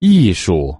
艺术。